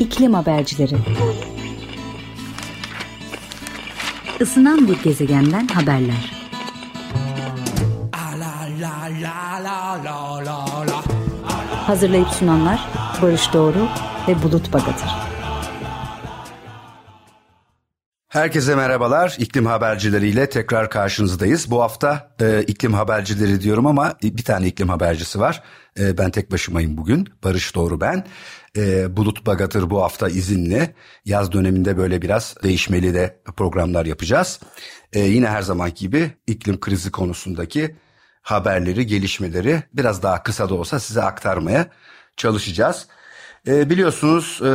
İklim Habercileri. Isınan bir gezegenden haberler. Hazırlayıp sunanlar Barış Doğru ve Bulut Bagatır Herkese merhabalar. İklim habercileriyle tekrar karşınızdayız. Bu hafta e, iklim habercileri diyorum ama bir tane iklim habercisi var. E, ben tek başımayım bugün. Barış Doğru ben. E, Bulut Bagatır bu hafta izinli. Yaz döneminde böyle biraz değişmeli de programlar yapacağız. E, yine her zamanki gibi iklim krizi konusundaki haberleri, gelişmeleri biraz daha kısa da olsa size aktarmaya çalışacağız. E, biliyorsunuz e,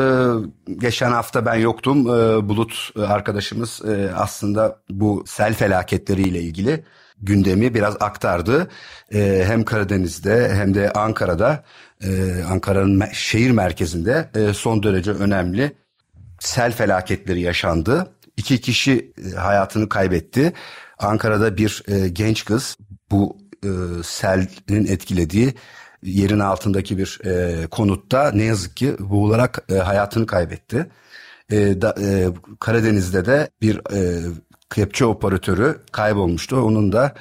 geçen hafta ben yoktum. E, Bulut arkadaşımız e, aslında bu sel felaketleriyle ilgili gündemi biraz aktardı. E, hem Karadeniz'de hem de Ankara'da, e, Ankara'nın me- şehir merkezinde e, son derece önemli sel felaketleri yaşandı. İki kişi e, hayatını kaybetti. Ankara'da bir e, genç kız bu e, selin etkilediği yerin altındaki bir e, konutta ne yazık ki boğularak e, hayatını kaybetti. E, da, e, Karadeniz'de de bir e, kepçe operatörü kaybolmuştu. Onun da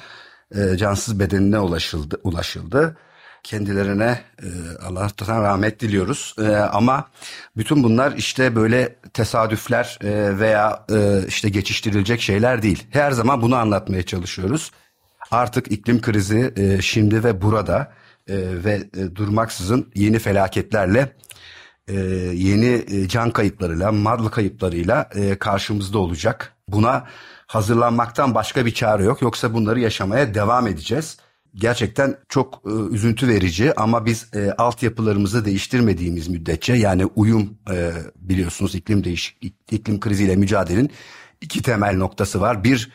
e, cansız bedenine ulaşıldı. ulaşıldı. Kendilerine e, Allah'tan rahmet diliyoruz. E, ama bütün bunlar işte böyle tesadüfler e, veya e, işte geçiştirilecek şeyler değil. Her zaman bunu anlatmaya çalışıyoruz. Artık iklim krizi e, şimdi ve burada e, ve e, durmaksızın yeni felaketlerle e, yeni e, can kayıplarıyla, mal kayıplarıyla e, karşımızda olacak. Buna hazırlanmaktan başka bir çare yok. Yoksa bunları yaşamaya devam edeceğiz. Gerçekten çok e, üzüntü verici ama biz e, altyapılarımızı değiştirmediğimiz müddetçe yani uyum e, biliyorsunuz iklim değiş iklim kriziyle mücadelenin iki temel noktası var. Bir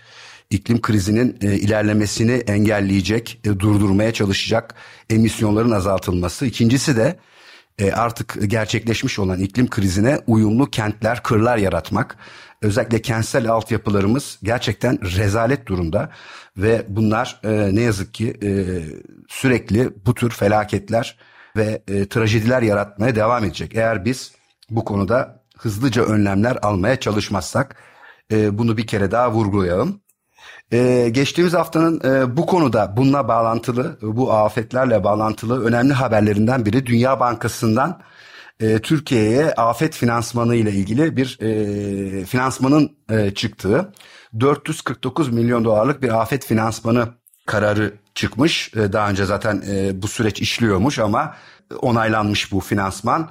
iklim krizinin e, ilerlemesini engelleyecek, e, durdurmaya çalışacak emisyonların azaltılması. İkincisi de e, artık gerçekleşmiş olan iklim krizine uyumlu kentler, kırlar yaratmak. Özellikle kentsel altyapılarımız gerçekten rezalet durumda ve bunlar e, ne yazık ki e, sürekli bu tür felaketler ve e, trajediler yaratmaya devam edecek. Eğer biz bu konuda hızlıca önlemler almaya çalışmazsak e, bunu bir kere daha vurgulayalım. Ee, geçtiğimiz haftanın e, bu konuda bununla bağlantılı, bu afetlerle bağlantılı önemli haberlerinden biri Dünya Bankası'ndan e, Türkiye'ye afet finansmanı ile ilgili bir e, finansmanın e, çıktığı 449 milyon dolarlık bir afet finansmanı kararı çıkmış. E, daha önce zaten e, bu süreç işliyormuş ama onaylanmış bu finansman.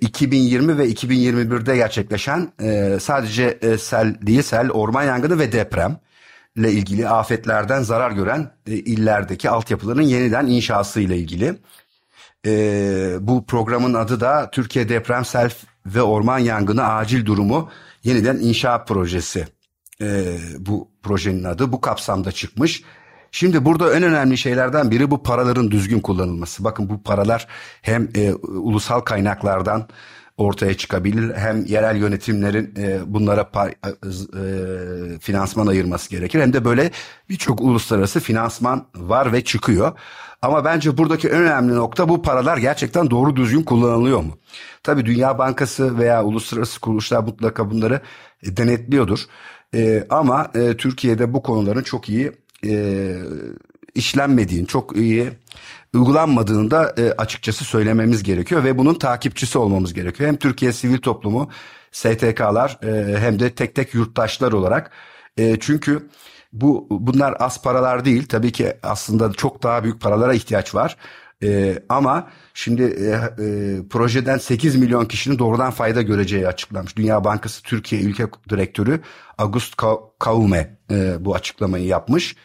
2020 e, ve 2021'de gerçekleşen e, sadece e, sel değil sel, orman yangını ve deprem ile ilgili afetlerden zarar gören e, illerdeki altyapıların yeniden inşası ile ilgili. E, bu programın adı da Türkiye Deprem Sel ve Orman Yangını Acil Durumu Yeniden İnşa Projesi. E, bu projenin adı bu kapsamda çıkmış. Şimdi burada en önemli şeylerden biri bu paraların düzgün kullanılması. Bakın bu paralar hem e, ulusal kaynaklardan ortaya çıkabilir. Hem yerel yönetimlerin e, bunlara pay, e, e, finansman ayırması gerekir. Hem de böyle birçok uluslararası finansman var ve çıkıyor. Ama bence buradaki en önemli nokta bu paralar gerçekten doğru düzgün kullanılıyor mu? Tabii Dünya Bankası veya uluslararası kuruluşlar mutlaka bunları e, denetliyordur. E, ama e, Türkiye'de bu konuların çok iyi e, işlenmediğini, çok iyi uygulanmadığını da e, açıkçası söylememiz gerekiyor ve bunun takipçisi olmamız gerekiyor. Hem Türkiye sivil toplumu, STK'lar e, hem de tek tek yurttaşlar olarak. E, çünkü bu bunlar az paralar değil. Tabii ki aslında çok daha büyük paralara ihtiyaç var. Ee, ama şimdi e, e, projeden 8 milyon kişinin doğrudan fayda göreceği açıklanmış. Dünya Bankası Türkiye Ülke Direktörü August Kaume e, bu açıklamayı yapmış.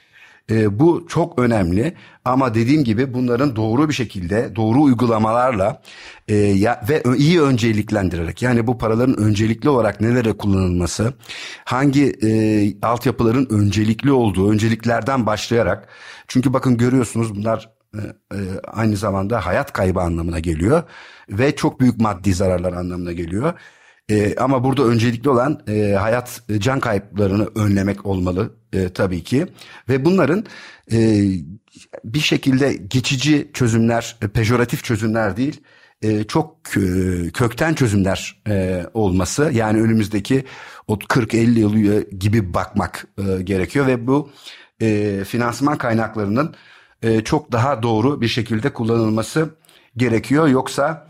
E, bu çok önemli ama dediğim gibi bunların doğru bir şekilde doğru uygulamalarla e, ya, ve iyi önceliklendirerek yani bu paraların öncelikli olarak nelere kullanılması, hangi e, altyapıların öncelikli olduğu önceliklerden başlayarak çünkü bakın görüyorsunuz bunlar e, e, aynı zamanda hayat kaybı anlamına geliyor ve çok büyük maddi zararlar anlamına geliyor. E, ama burada öncelikli olan e, hayat e, can kayıplarını önlemek olmalı e, tabii ki. Ve bunların e, bir şekilde geçici çözümler, e, pejoratif çözümler değil, e, çok kökten çözümler e, olması. Yani önümüzdeki 40-50 yıl gibi bakmak e, gerekiyor. Ve bu e, finansman kaynaklarının e, çok daha doğru bir şekilde kullanılması gerekiyor. Yoksa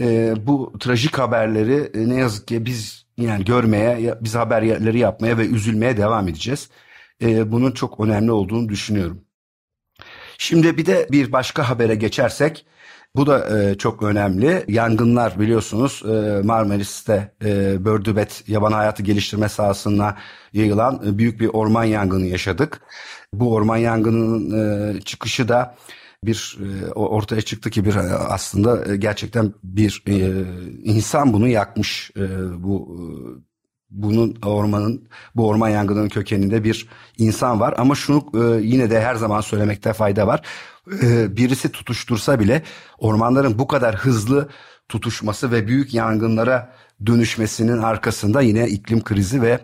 e, bu trajik haberleri e, ne yazık ki biz yani görmeye, biz haberleri yapmaya ve üzülmeye devam edeceğiz. E, bunun çok önemli olduğunu düşünüyorum. Şimdi bir de bir başka habere geçersek bu da e, çok önemli. Yangınlar biliyorsunuz e, Marmaris'te e, Bördübet yaban hayatı geliştirme sahasına yayılan e, büyük bir orman yangını yaşadık. Bu orman yangının e, çıkışı da bir e, ortaya çıktı ki bir e, aslında e, gerçekten bir insan bunu yakmış bu bunun ormanın bu orman yangınının kökeninde bir insan var ama şunu yine de her zaman söylemekte fayda var. Birisi tutuştursa bile ormanların bu kadar hızlı tutuşması ve büyük yangınlara dönüşmesinin arkasında yine iklim krizi ve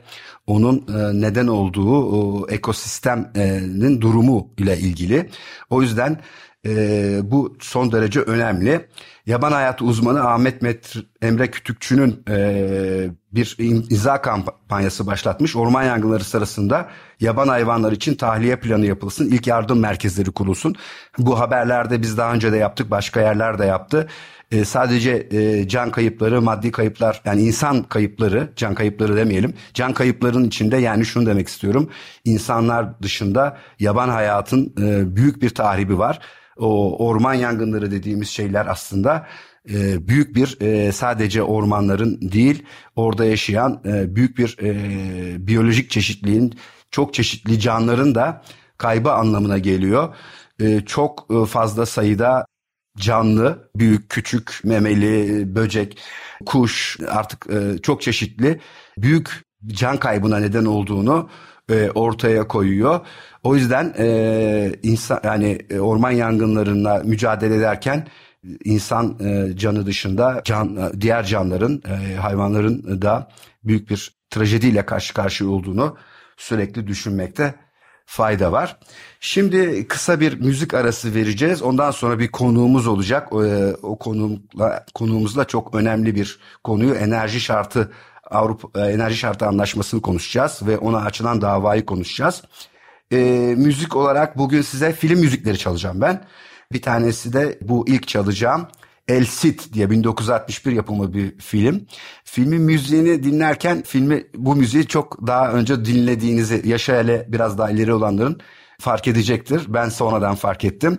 onun neden olduğu ekosistemin durumu ile ilgili. O yüzden e, bu son derece önemli. Yaban hayatı uzmanı Ahmet Met Emre Kütükçü'nün e, bir imza kampanyası başlatmış. Orman yangınları sırasında yaban hayvanlar için tahliye planı yapılsın, ilk yardım merkezleri kurulsun. Bu haberlerde biz daha önce de yaptık, başka yerler de yaptı. E, sadece e, can kayıpları, maddi kayıplar, yani insan kayıpları, can kayıpları demeyelim. Can kayıpların içinde yani şunu demek istiyorum. İnsanlar dışında yaban hayatın e, büyük bir tahribi var o orman yangınları dediğimiz şeyler aslında e, büyük bir e, sadece ormanların değil orada yaşayan e, büyük bir e, biyolojik çeşitliliğin çok çeşitli canlıların da kaybı anlamına geliyor. E, çok e, fazla sayıda canlı, büyük, küçük, memeli, böcek, kuş artık e, çok çeşitli büyük can kaybına neden olduğunu e, ortaya koyuyor. O yüzden e, insan yani e, orman yangınlarına mücadele ederken insan e, canı dışında can e, diğer canların e, hayvanların da büyük bir trajediyle karşı karşıya olduğunu sürekli düşünmekte fayda var. Şimdi kısa bir müzik arası vereceğiz. Ondan sonra bir konuğumuz olacak. O, o konuğumla, konuğumuzla çok önemli bir konuyu enerji şartı Avrupa Enerji Şartı Anlaşması'nı konuşacağız ve ona açılan davayı konuşacağız. E, müzik olarak bugün size film müzikleri çalacağım ben. Bir tanesi de bu ilk çalacağım. El Cid diye 1961 yapımı bir film. Filmin müziğini dinlerken filmi bu müziği çok daha önce dinlediğinizi yaşa hele biraz daha ileri olanların fark edecektir. Ben sonradan fark ettim.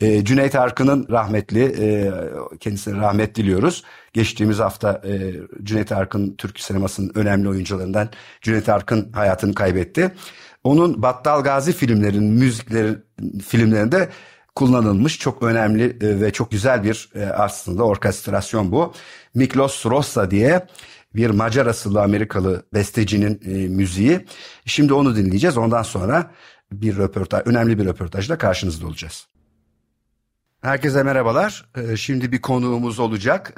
E, Cüneyt Arkın'ın rahmetli, e, kendisine rahmet diliyoruz. Geçtiğimiz hafta e, Cüneyt Arkın Türk sinemasının önemli oyuncularından Cüneyt Arkın hayatını kaybetti. Onun Battal Gazi filmlerin müzikleri filmlerinde kullanılmış çok önemli e, ve çok güzel bir e, aslında orkestrasyon bu. Miklos Rossa diye bir Macar asıllı Amerikalı bestecinin e, müziği. Şimdi onu dinleyeceğiz. Ondan sonra bir röportaj, önemli bir röportajla karşınızda olacağız. Herkese merhabalar. Şimdi bir konuğumuz olacak.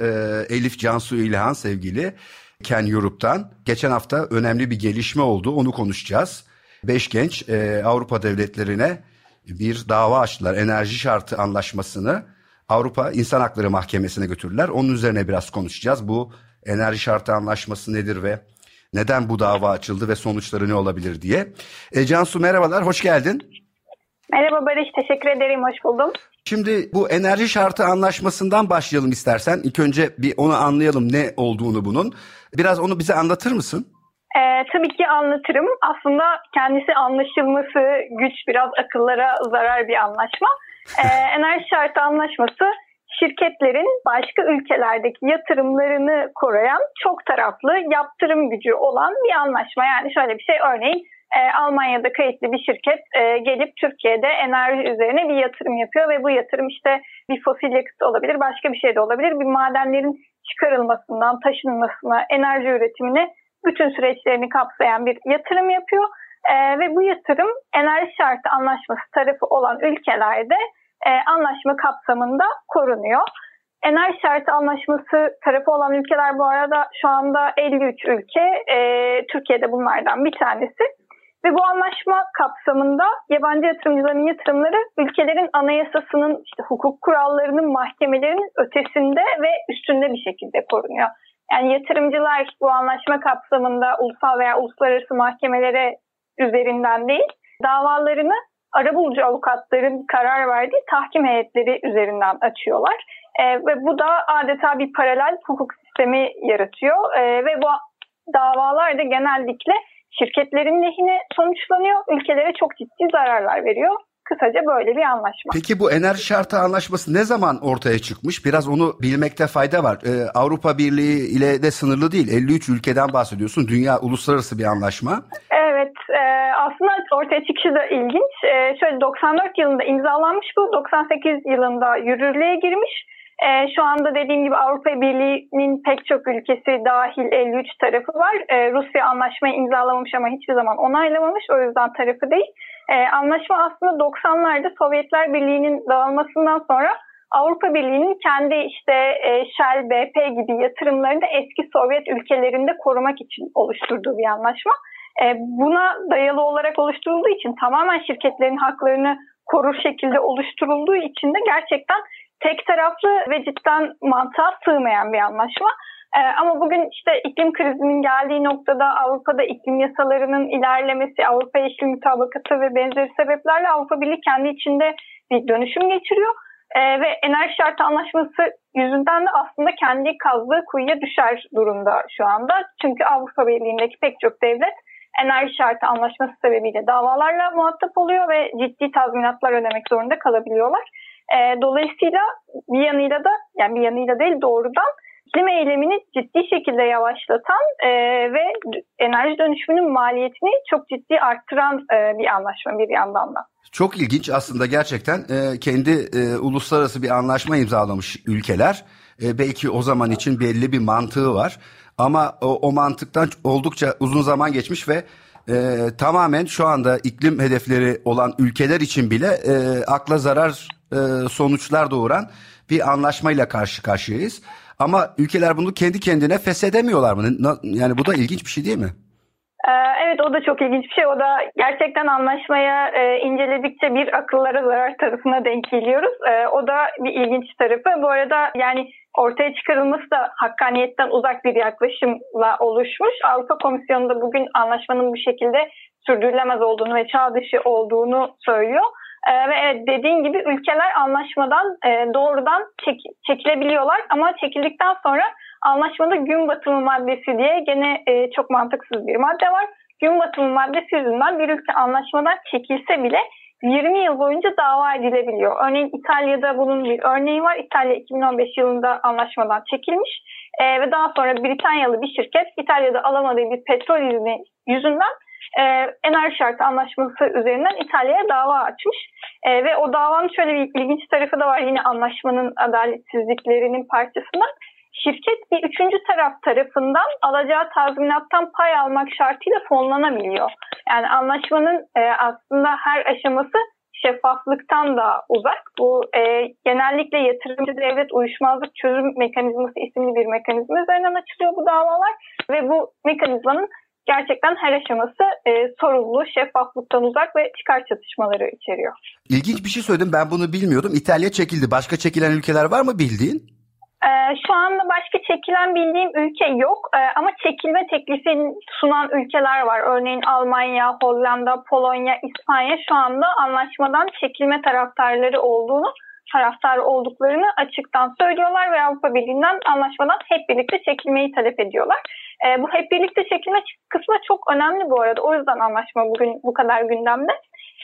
Elif Cansu İlhan sevgili Ken Europe'dan. Geçen hafta önemli bir gelişme oldu. Onu konuşacağız. Beş genç Avrupa devletlerine bir dava açtılar. Enerji şartı anlaşmasını Avrupa İnsan Hakları Mahkemesi'ne götürdüler. Onun üzerine biraz konuşacağız. Bu enerji şartı anlaşması nedir ve neden bu dava açıldı ve sonuçları ne olabilir diye. E, Cansu merhabalar, hoş geldin. Merhaba Barış, teşekkür ederim, hoş buldum. Şimdi bu enerji şartı anlaşmasından başlayalım istersen. İlk önce bir onu anlayalım ne olduğunu bunun. Biraz onu bize anlatır mısın? Ee, tabii ki anlatırım. Aslında kendisi anlaşılması güç, biraz akıllara zarar bir anlaşma. Ee, enerji şartı anlaşması şirketlerin başka ülkelerdeki yatırımlarını koruyan çok taraflı yaptırım gücü olan bir anlaşma. Yani şöyle bir şey örneğin e, Almanya'da kayıtlı bir şirket e, gelip Türkiye'de enerji üzerine bir yatırım yapıyor ve bu yatırım işte bir fosil yakıt olabilir, başka bir şey de olabilir. Bir madenlerin çıkarılmasından taşınmasına, enerji üretimine bütün süreçlerini kapsayan bir yatırım yapıyor. E, ve bu yatırım enerji şartı anlaşması tarafı olan ülkelerde e, anlaşma kapsamında korunuyor. Enerji şartı anlaşması tarafı olan ülkeler bu arada şu anda 53 ülke. E, Türkiye'de bunlardan bir tanesi. Ve bu anlaşma kapsamında yabancı yatırımcıların yatırımları ülkelerin anayasasının, işte hukuk kurallarının, mahkemelerin ötesinde ve üstünde bir şekilde korunuyor. Yani yatırımcılar bu anlaşma kapsamında ulusal veya uluslararası mahkemelere üzerinden değil, davalarını arabulucu avukatların karar verdiği tahkim heyetleri üzerinden açıyorlar. E, ve bu da adeta bir paralel hukuk sistemi yaratıyor e, ve bu davalar da genellikle şirketlerin lehine sonuçlanıyor. Ülkelere çok ciddi zararlar veriyor. Kısaca böyle bir anlaşma. Peki bu enerji şartı anlaşması ne zaman ortaya çıkmış? Biraz onu bilmekte fayda var. Ee, Avrupa Birliği ile de sınırlı değil. 53 ülkeden bahsediyorsun. Dünya uluslararası bir anlaşma. Evet. E, aslında ortaya çıkışı da ilginç. E, şöyle 94 yılında imzalanmış bu. 98 yılında yürürlüğe girmiş. E, şu anda dediğim gibi Avrupa Birliği'nin pek çok ülkesi dahil 53 tarafı var. E, Rusya anlaşmayı imzalamamış ama hiçbir zaman onaylamamış. O yüzden tarafı değil. E, anlaşma aslında 90'larda Sovyetler Birliği'nin dağılmasından sonra Avrupa Birliği'nin kendi işte e, Shell, BP gibi yatırımlarını da eski Sovyet ülkelerinde korumak için oluşturduğu bir anlaşma. E, buna dayalı olarak oluşturulduğu için tamamen şirketlerin haklarını korur şekilde oluşturulduğu için de gerçekten tek taraflı ve cidden mantığa sığmayan bir anlaşma. Ee, ama bugün işte iklim krizinin geldiği noktada Avrupa'da iklim yasalarının ilerlemesi, Avrupa Yeşil Mutabakatı ve benzeri sebeplerle Avrupa Birliği kendi içinde bir dönüşüm geçiriyor. Ee, ve enerji şartı anlaşması yüzünden de aslında kendi kazdığı kuyuya düşer durumda şu anda. Çünkü Avrupa Birliği'ndeki pek çok devlet enerji şartı anlaşması sebebiyle davalarla muhatap oluyor ve ciddi tazminatlar ödemek zorunda kalabiliyorlar. E, dolayısıyla bir yanıyla da yani bir yanıyla değil doğrudan iklim eylemini ciddi şekilde yavaşlatan e, ve enerji dönüşümünün maliyetini çok ciddi arttıran e, bir anlaşma bir yandan da. Çok ilginç aslında gerçekten e, kendi e, uluslararası bir anlaşma imzalamış ülkeler. E, belki o zaman için belli bir mantığı var. Ama o, o mantıktan oldukça uzun zaman geçmiş ve e, tamamen şu anda iklim hedefleri olan ülkeler için bile e, akla zarar e, sonuçlar doğuran bir anlaşmayla karşı karşıyayız. Ama ülkeler bunu kendi kendine feshedemiyorlar mı? Yani bu da ilginç bir şey değil mi? Ee, evet o da çok ilginç bir şey. O da gerçekten anlaşmaya e, inceledikçe bir akıllara zarar tarafına denk geliyoruz. E, o da bir ilginç tarafı. Bu arada yani ortaya çıkarılması da hakkaniyetten uzak bir yaklaşımla oluşmuş. Avrupa Komisyonu da bugün anlaşmanın bu şekilde sürdürülemez olduğunu ve çağ dışı olduğunu söylüyor. Ee, ve evet dediğin gibi ülkeler anlaşmadan e, doğrudan çek, çekilebiliyorlar ama çekildikten sonra anlaşmada gün batımı maddesi diye gene e, çok mantıksız bir madde var. Gün batımı maddesi yüzünden bir ülke anlaşmadan çekilse bile 20 yıl boyunca dava edilebiliyor. Örneğin İtalya'da bunun bir örneği var. İtalya 2015 yılında anlaşmadan çekilmiş e, ve daha sonra Britanyalı bir şirket İtalya'da alamadığı bir petrol izni yüzünden e, enerji şartı anlaşması üzerinden İtalya'ya dava açmış. E, ve o davanın şöyle bir ilginç tarafı da var yine anlaşmanın adaletsizliklerinin parçasından. Şirket bir üçüncü taraf tarafından alacağı tazminattan pay almak şartıyla fonlanabiliyor. Yani anlaşmanın e, aslında her aşaması şeffaflıktan da uzak. Bu e, genellikle yatırımcı devlet uyuşmazlık çözüm mekanizması isimli bir mekanizma üzerinden açılıyor bu davalar ve bu mekanizmanın gerçekten her aşaması e, sorumlu, şeffaflıktan uzak ve çıkar çatışmaları içeriyor. İlginç bir şey söyledim ben bunu bilmiyordum. İtalya çekildi. Başka çekilen ülkeler var mı bildiğin? Ee, şu anda başka çekilen bildiğim ülke yok ee, ama çekilme teklifini sunan ülkeler var. Örneğin Almanya, Hollanda, Polonya, İspanya şu anda anlaşmadan çekilme taraftarları olduğunu taraftar olduklarını açıktan söylüyorlar ve Avrupa Birliği'nden anlaşmadan hep birlikte çekilmeyi talep ediyorlar. E, bu hep birlikte çekilme kısmı çok önemli bu arada. O yüzden anlaşma bugün bu kadar gündemde.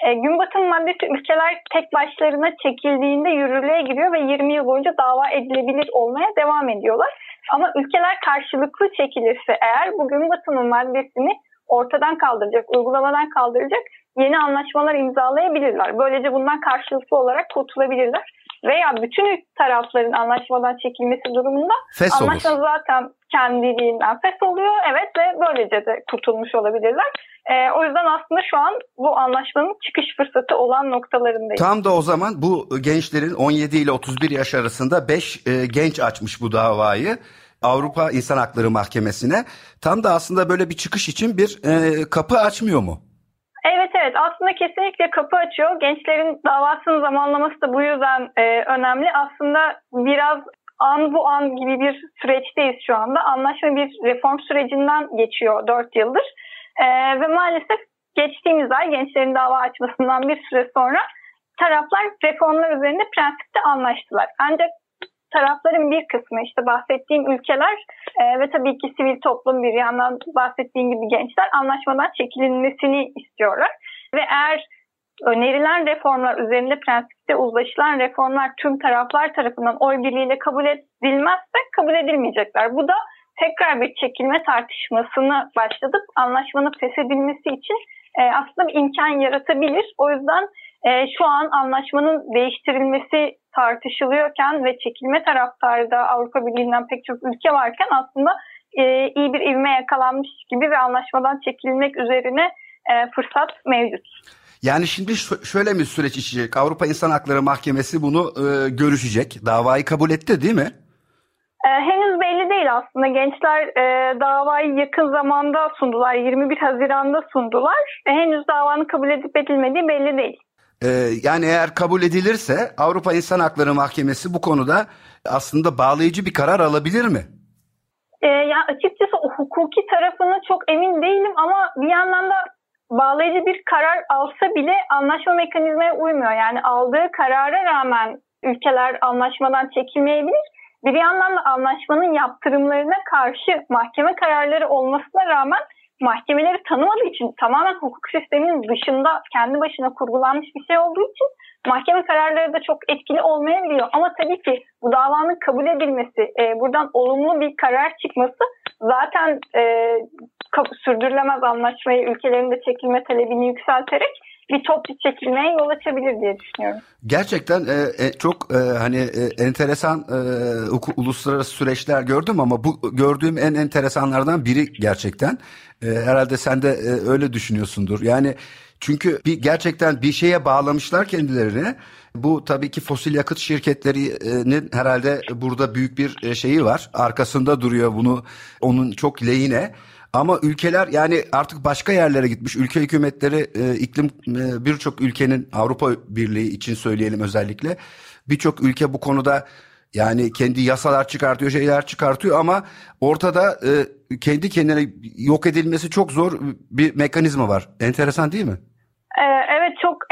E, gün batım maddesi ülkeler tek başlarına çekildiğinde yürürlüğe giriyor ve 20 yıl boyunca dava edilebilir olmaya devam ediyorlar. Ama ülkeler karşılıklı çekilirse eğer bu gün batımın maddesini ortadan kaldıracak, uygulamadan kaldıracak yeni anlaşmalar imzalayabilirler. Böylece bundan karşılıklı olarak kurtulabilirler. Veya bütün tarafların anlaşmadan çekilmesi durumunda Fes anlaşma olur. zaten kendiliğinden fes oluyor. Evet ve böylece de kurtulmuş olabilirler. E, o yüzden aslında şu an bu anlaşmanın çıkış fırsatı olan noktalarındayız. Tam da o zaman bu gençlerin 17 ile 31 yaş arasında 5 e, genç açmış bu davayı. Avrupa İnsan Hakları Mahkemesi'ne tam da aslında böyle bir çıkış için bir e, kapı açmıyor mu? Aslında kesinlikle kapı açıyor. Gençlerin davasının zamanlaması da bu yüzden e, önemli. Aslında biraz an bu an gibi bir süreçteyiz şu anda. Anlaşma bir reform sürecinden geçiyor 4 yıldır. E, ve maalesef geçtiğimiz ay gençlerin dava açmasından bir süre sonra taraflar reformlar üzerinde prensipte anlaştılar. Ancak tarafların bir kısmı işte bahsettiğim ülkeler e, ve tabii ki sivil toplum bir yandan bahsettiğim gibi gençler anlaşmadan çekilinmesini istiyorlar. Ve eğer önerilen reformlar üzerinde prensipte uzlaşılan reformlar tüm taraflar tarafından oy birliğiyle kabul edilmezse kabul edilmeyecekler. Bu da tekrar bir çekilme tartışmasını başlatıp anlaşmanın feshedilmesi için e, aslında bir imkan yaratabilir. O yüzden e, şu an anlaşmanın değiştirilmesi tartışılıyorken ve çekilme taraftarı da Avrupa Birliği'nden pek çok ülke varken aslında e, iyi bir ivme yakalanmış gibi ve anlaşmadan çekilmek üzerine e, fırsat mevcut. Yani şimdi şöyle mi süreç işleyecek? Avrupa İnsan Hakları Mahkemesi bunu e, görüşecek. Davayı kabul etti değil mi? E, henüz belli değil aslında. Gençler e, davayı yakın zamanda sundular. 21 Haziran'da sundular. E, henüz davanın kabul edip edilmediği belli değil. Ee, yani eğer kabul edilirse Avrupa İnsan Hakları Mahkemesi bu konuda aslında bağlayıcı bir karar alabilir mi? Ee, ya açıkçası o hukuki tarafını çok emin değilim ama bir yandan da bağlayıcı bir karar alsa bile anlaşma mekanizmaya uymuyor. Yani aldığı karara rağmen ülkeler anlaşmadan çekilmeyebilir. Bir yandan da anlaşmanın yaptırımlarına karşı mahkeme kararları olmasına rağmen mahkemeleri tanımadığı için tamamen hukuk sisteminin dışında kendi başına kurgulanmış bir şey olduğu için mahkeme kararları da çok etkili olmayabiliyor. Ama tabii ki bu davanın kabul edilmesi, e, buradan olumlu bir karar çıkması zaten e, sürdürülemez anlaşmayı ülkelerin de çekilme talebini yükselterek bir toplu çekilmeye yol açabilir diye düşünüyorum. Gerçekten e, e, çok e, hani e, enteresan e, uluslararası süreçler gördüm ama bu gördüğüm en enteresanlardan biri gerçekten. E, herhalde sen de e, öyle düşünüyorsundur. Yani çünkü bir gerçekten bir şeye bağlamışlar kendilerini. Bu tabii ki fosil yakıt şirketlerinin herhalde burada büyük bir e, şeyi var. Arkasında duruyor bunu onun çok lehine. Ama ülkeler yani artık başka yerlere gitmiş. Ülke hükümetleri e, iklim e, birçok ülkenin Avrupa Birliği için söyleyelim özellikle. Birçok ülke bu konuda yani kendi yasalar çıkartıyor, şeyler çıkartıyor ama ortada e, kendi kendine yok edilmesi çok zor bir mekanizma var. Enteresan değil mi?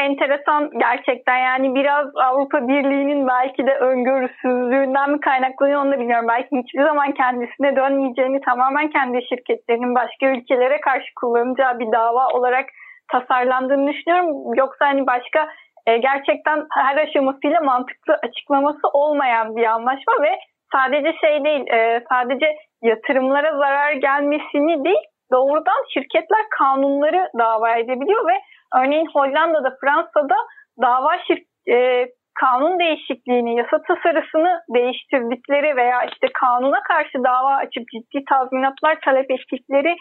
Enteresan gerçekten yani biraz Avrupa Birliği'nin belki de öngörüsüzlüğünden mi kaynaklanıyor onu da bilmiyorum. Belki hiçbir zaman kendisine dönmeyeceğini tamamen kendi şirketlerinin başka ülkelere karşı kullanacağı bir dava olarak tasarlandığını düşünüyorum. Yoksa hani başka e, gerçekten her aşamasıyla mantıklı açıklaması olmayan bir anlaşma ve sadece şey değil e, sadece yatırımlara zarar gelmesini değil doğrudan şirketler kanunları dava edebiliyor ve Örneğin Hollanda'da, Fransa'da dava şir e, kanun değişikliğini, yasa tasarısını değiştirdikleri veya işte kanuna karşı dava açıp ciddi tazminatlar talep ettikleri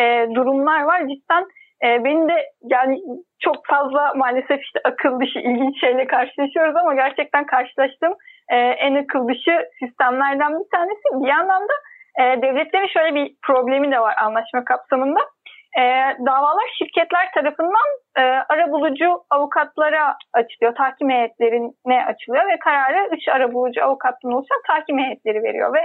e, durumlar var. Cidden e, benim de yani çok fazla maalesef işte akıl dışı ilginç şeyle karşılaşıyoruz ama gerçekten karşılaştığım e, en akıl dışı sistemlerden bir tanesi. Bir yandan da e, devletlerin şöyle bir problemi de var anlaşma kapsamında e, davalar şirketler tarafından e, arabulucu avukatlara açılıyor. Tahkim heyetlerine açılıyor ve kararı 3 arabulucu avukattan oluşan tahkim heyetleri veriyor ve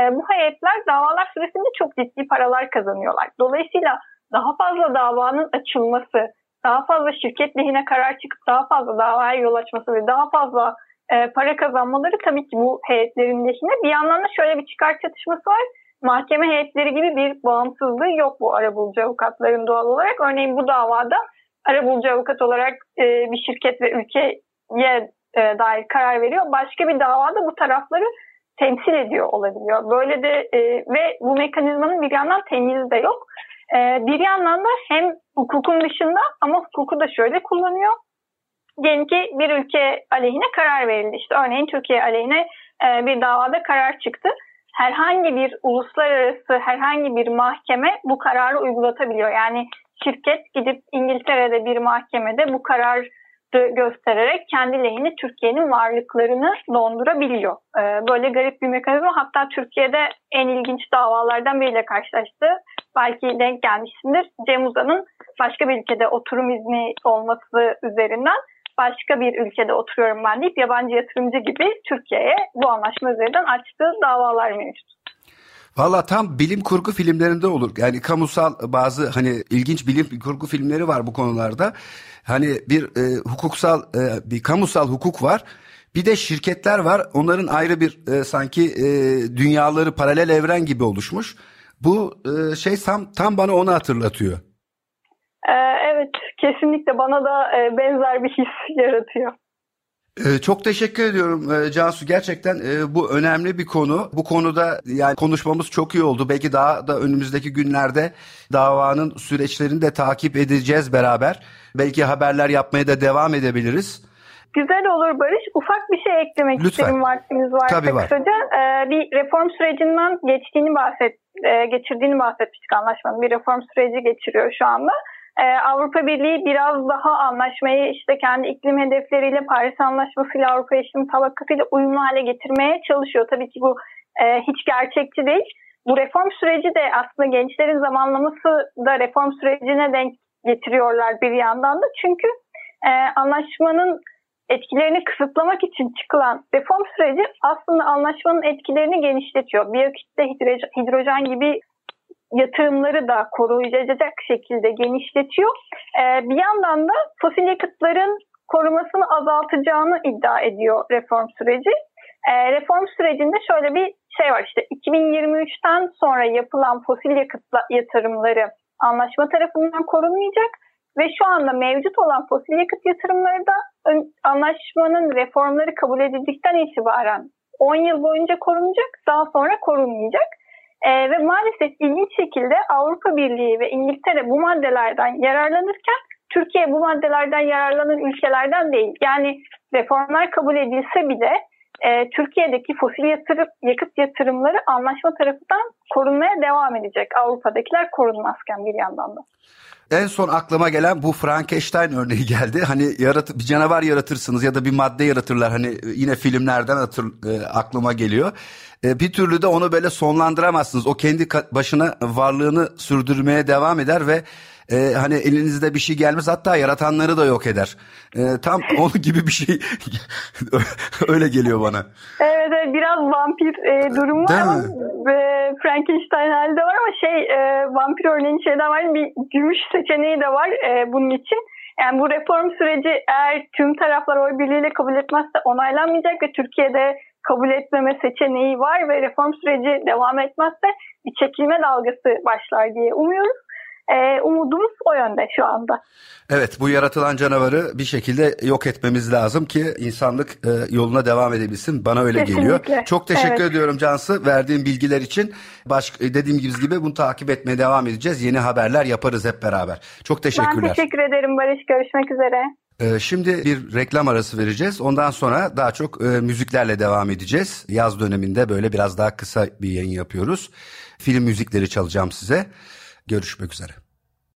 e, bu heyetler davalar süresinde çok ciddi paralar kazanıyorlar. Dolayısıyla daha fazla davanın açılması, daha fazla şirket lehine karar çıkıp daha fazla davaya yol açması ve daha fazla e, para kazanmaları tabii ki bu heyetlerin lehine. Bir yandan da şöyle bir çıkar çatışması var mahkeme heyetleri gibi bir bağımsızlığı yok bu arabulucu avukatların doğal olarak. Örneğin bu davada arabulucu avukat olarak e, bir şirket ve ülkeye e, dair karar veriyor. Başka bir davada bu tarafları temsil ediyor olabiliyor. Böyle de e, ve bu mekanizmanın bir yandan temiz de yok. E, bir yandan da hem hukukun dışında ama hukuku da şöyle kullanıyor. Diyelim ki bir ülke aleyhine karar verildi. İşte örneğin Türkiye aleyhine e, bir davada karar çıktı herhangi bir uluslararası herhangi bir mahkeme bu kararı uygulatabiliyor. Yani şirket gidip İngiltere'de bir mahkemede bu kararı göstererek kendi lehine Türkiye'nin varlıklarını dondurabiliyor. Ee, böyle garip bir mekanizma. Hatta Türkiye'de en ilginç davalardan biriyle karşılaştı. belki denk gelmişsindir. Cem Uzan'ın başka bir ülkede oturum izni olması üzerinden başka bir ülkede oturuyorum ben deyip yabancı yatırımcı gibi Türkiye'ye bu anlaşma üzerinden açtığı davalar mevcut. Valla tam bilim kurgu filmlerinde olur. Yani kamusal bazı hani ilginç bilim kurgu filmleri var bu konularda. Hani bir e, hukuksal e, bir kamusal hukuk var. Bir de şirketler var. Onların ayrı bir e, sanki e, dünyaları paralel evren gibi oluşmuş. Bu e, şey tam tam bana onu hatırlatıyor. Ee, evet, kesinlikle bana da e, benzer bir his yaratıyor. Ee, çok teşekkür ediyorum e, Cansu. Gerçekten e, bu önemli bir konu. Bu konuda yani konuşmamız çok iyi oldu. Belki daha da önümüzdeki günlerde davanın süreçlerini de takip edeceğiz beraber. Belki haberler yapmaya da devam edebiliriz. Güzel olur Barış. Ufak bir şey eklemek Lütfen. isterim vaktiniz varsa Tabii var. kısaca. Ee, bir reform sürecinden geçtiğini bahset, e, geçirdiğini bahsetmiştik anlaşmanın. Bir reform süreci geçiriyor şu anda e, Avrupa Birliği biraz daha anlaşmayı işte kendi iklim hedefleriyle Paris Anlaşması'yla Avrupa Yaşam Tabakatı'yla uyumlu hale getirmeye çalışıyor. Tabii ki bu e, hiç gerçekçi değil. Bu reform süreci de aslında gençlerin zamanlaması da reform sürecine denk getiriyorlar bir yandan da. Çünkü e, anlaşmanın etkilerini kısıtlamak için çıkılan reform süreci aslında anlaşmanın etkilerini genişletiyor. Biyokitle hidrojen gibi yatırımları da koruyacak şekilde genişletiyor. Ee, bir yandan da fosil yakıtların korumasını azaltacağını iddia ediyor reform süreci. Ee, reform sürecinde şöyle bir şey var işte 2023'ten sonra yapılan fosil yakıt yatırımları anlaşma tarafından korunmayacak ve şu anda mevcut olan fosil yakıt yatırımları da anlaşmanın reformları kabul edildikten itibaren 10 yıl boyunca korunacak, daha sonra korunmayacak. E, ve maalesef ilginç şekilde Avrupa Birliği ve İngiltere bu maddelerden yararlanırken Türkiye bu maddelerden yararlanan ülkelerden değil. Yani reformlar kabul edilse bile e, Türkiye'deki fosil yatırım, yakıt yatırımları anlaşma tarafından korunmaya devam edecek. Avrupa'dakiler korunmazken bir yandan da. En son aklıma gelen bu Frankenstein örneği geldi. Hani yarat bir canavar yaratırsınız ya da bir madde yaratırlar. Hani yine filmlerden hatır, e, aklıma geliyor. E, bir türlü de onu böyle sonlandıramazsınız. O kendi başına varlığını sürdürmeye devam eder ve e, hani elinizde bir şey gelmez hatta yaratanları da yok eder. E, tam onun gibi bir şey öyle geliyor bana. Evet, evet biraz vampir e, durumu var ama e, Frankenstein halde var ama şey e, vampir örneğin şeyden var bir gümüş seçeneği de var e, bunun için. Yani bu reform süreci eğer tüm taraflar oy birliğiyle kabul etmezse onaylanmayacak ve Türkiye'de kabul etmeme seçeneği var ve reform süreci devam etmezse bir çekilme dalgası başlar diye umuyoruz. Ee, umudumuz o yönde şu anda. Evet bu yaratılan canavarı bir şekilde yok etmemiz lazım ki insanlık e, yoluna devam edebilsin. Bana öyle Kesinlikle. geliyor. Çok teşekkür evet. ediyorum Cansı verdiğin bilgiler için. Baş, e, dediğim gibi bunu takip etmeye devam edeceğiz. Yeni haberler yaparız hep beraber. Çok teşekkürler. Ben teşekkür ederim Barış. Görüşmek üzere. Ee, şimdi bir reklam arası vereceğiz. Ondan sonra daha çok e, müziklerle devam edeceğiz. Yaz döneminde böyle biraz daha kısa bir yayın yapıyoruz. Film müzikleri çalacağım size. Görüşmek üzere.